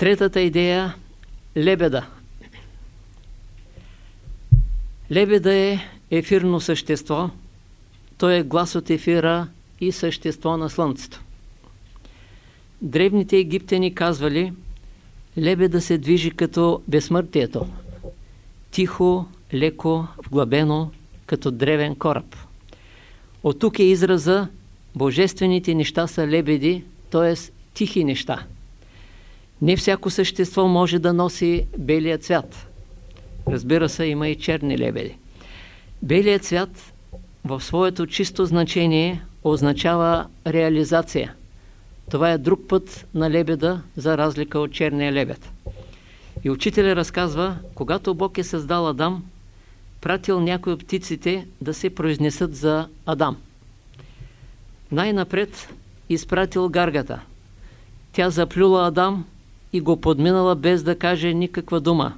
Третата идея – лебеда. Лебеда е ефирно същество. Той е глас от ефира и същество на Слънцето. Древните египтяни казвали, лебеда се движи като безсмъртието. Тихо, леко, вглъбено, като древен кораб. От тук е израза Божествените неща са лебеди, т.е. тихи неща. Не всяко същество може да носи белия цвят. Разбира се, има и черни лебеди. Белият цвят в своето чисто значение означава реализация. Това е друг път на лебеда, за разлика от черния лебед. И учителя разказва, когато Бог е създал Адам, пратил някои от птиците да се произнесат за Адам. Най-напред изпратил гаргата. Тя заплюла Адам и го подминала без да каже никаква дума.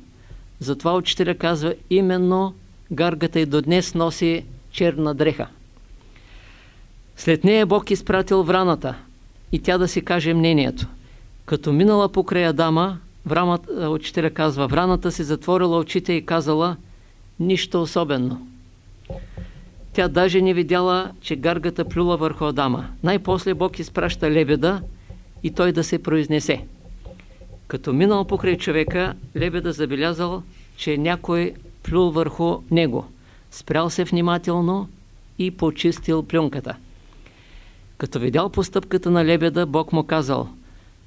Затова учителя казва, именно гаргата и до днес носи черна дреха. След нея Бог изпратил враната и тя да си каже мнението. Като минала покрай Адама, врамата, учителя казва, враната си затворила очите и казала, нищо особено. Тя даже не видяла, че гаргата плюла върху Адама. Най-после Бог изпраща лебеда и той да се произнесе. Като минал покрай човека, лебеда забелязал, че някой плюл върху него. Спрял се внимателно и почистил плюнката. Като видял постъпката на лебеда, Бог му казал,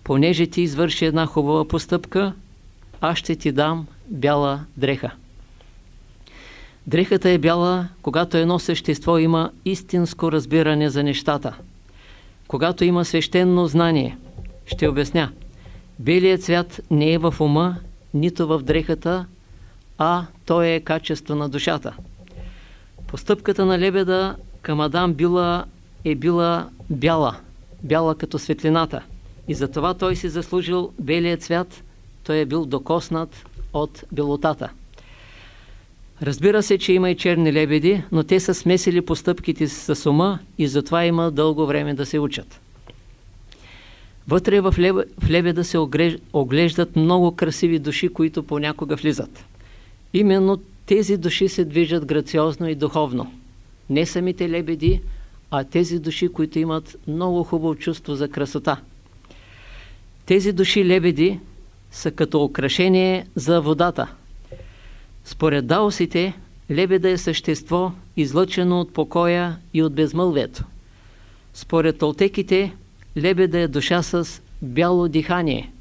понеже ти извърши една хубава постъпка, аз ще ти дам бяла дреха. Дрехата е бяла, когато едно същество има истинско разбиране за нещата. Когато има свещено знание. Ще обясня. Белият цвят не е в ума, нито в дрехата, а той е качество на душата. Постъпката на лебеда към Адам била, е била бяла, бяла като светлината. И затова той си заслужил белият цвят, той е бил докоснат от белотата. Разбира се, че има и черни лебеди, но те са смесили постъпките с ума и затова има дълго време да се учат. Вътре в, леб... в лебеда се оглеждат много красиви души, които понякога влизат. Именно тези души се движат грациозно и духовно. Не самите лебеди, а тези души, които имат много хубаво чувство за красота. Тези души лебеди са като украшение за водата – според даосите, лебеда е същество, излъчено от покоя и от безмълвието. Според толтеките, лебеда е душа с бяло дихание.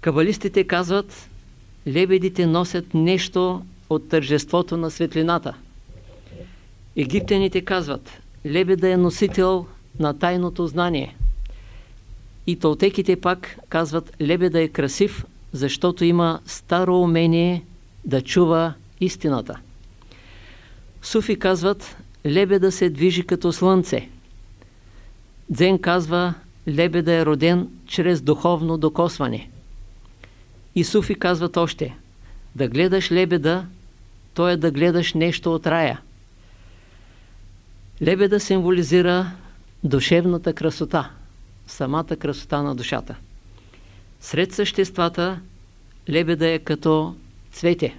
Кабалистите казват, лебедите носят нещо от тържеството на светлината. Египтяните казват, лебеда е носител на тайното знание. И толтеките пак казват, лебеда е красив, защото има старо умение да чува истината. Суфи казват, лебеда се движи като слънце. Дзен казва, лебеда е роден чрез духовно докосване. И суфи казват още, да гледаш лебеда, то е да гледаш нещо от рая. Лебеда символизира душевната красота, самата красота на душата. Сред съществата лебеда е като цвете.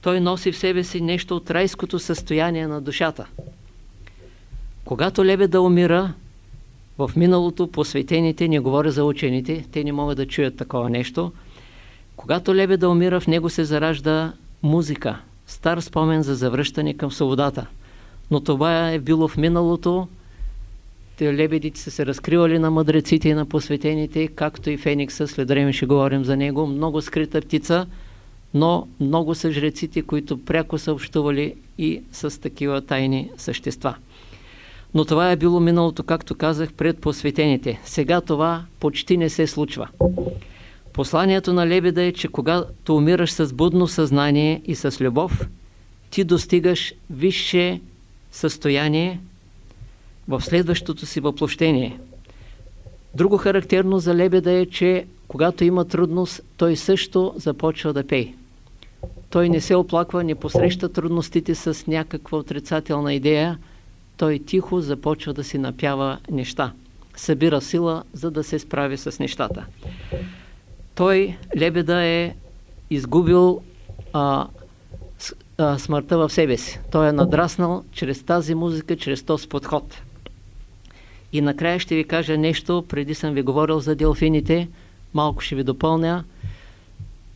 Той носи в себе си нещо от райското състояние на душата. Когато лебеда умира, в миналото посветените, не говоря за учените, те не могат да чуят такова нещо, когато лебеда умира, в него се заражда музика, стар спомен за завръщане към свободата. Но това е било в миналото, те лебедите са се разкривали на мъдреците и на посветените, както и Феникса, след време ще говорим за него, много скрита птица, но много са жреците, които пряко са общували и с такива тайни същества. Но това е било миналото, както казах, пред посветените. Сега това почти не се случва. Посланието на Лебеда е, че когато умираш с будно съзнание и с любов, ти достигаш висше състояние в следващото си въплощение. Друго характерно за Лебеда е, че когато има трудност, той също започва да пее. Той не се оплаква, не посреща трудностите с някаква отрицателна идея. Той тихо започва да си напява неща. Събира сила, за да се справи с нещата. той, лебеда, е изгубил а, а, смъртта в себе си. Той е надраснал чрез тази музика, чрез този подход. И накрая ще ви кажа нещо, преди съм ви говорил за делфините, малко ще ви допълня.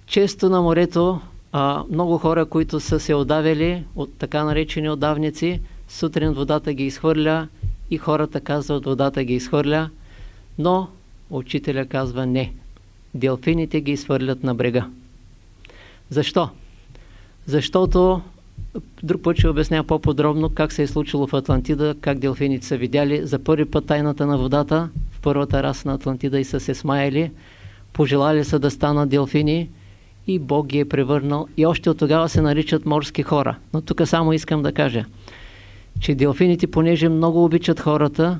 Често на морето а, много хора, които са се отдавили от така наречени отдавници, сутрин водата ги изхвърля и хората казват водата ги изхвърля, но учителя казва не. Делфините ги изхвърлят на брега. Защо? Защото друг път ще обясня по-подробно как се е случило в Атлантида, как делфините са видяли за първи път тайната на водата в първата раса на Атлантида и са се смаяли, пожелали са да станат делфини и Бог ги е превърнал и още от тогава се наричат морски хора. Но тук само искам да кажа, че делфините, понеже много обичат хората,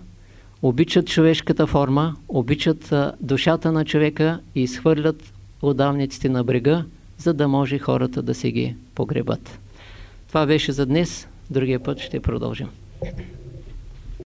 обичат човешката форма, обичат душата на човека и изхвърлят отдавниците на брега, за да може хората да се ги погребат. Това беше за днес. Другия път ще продължим.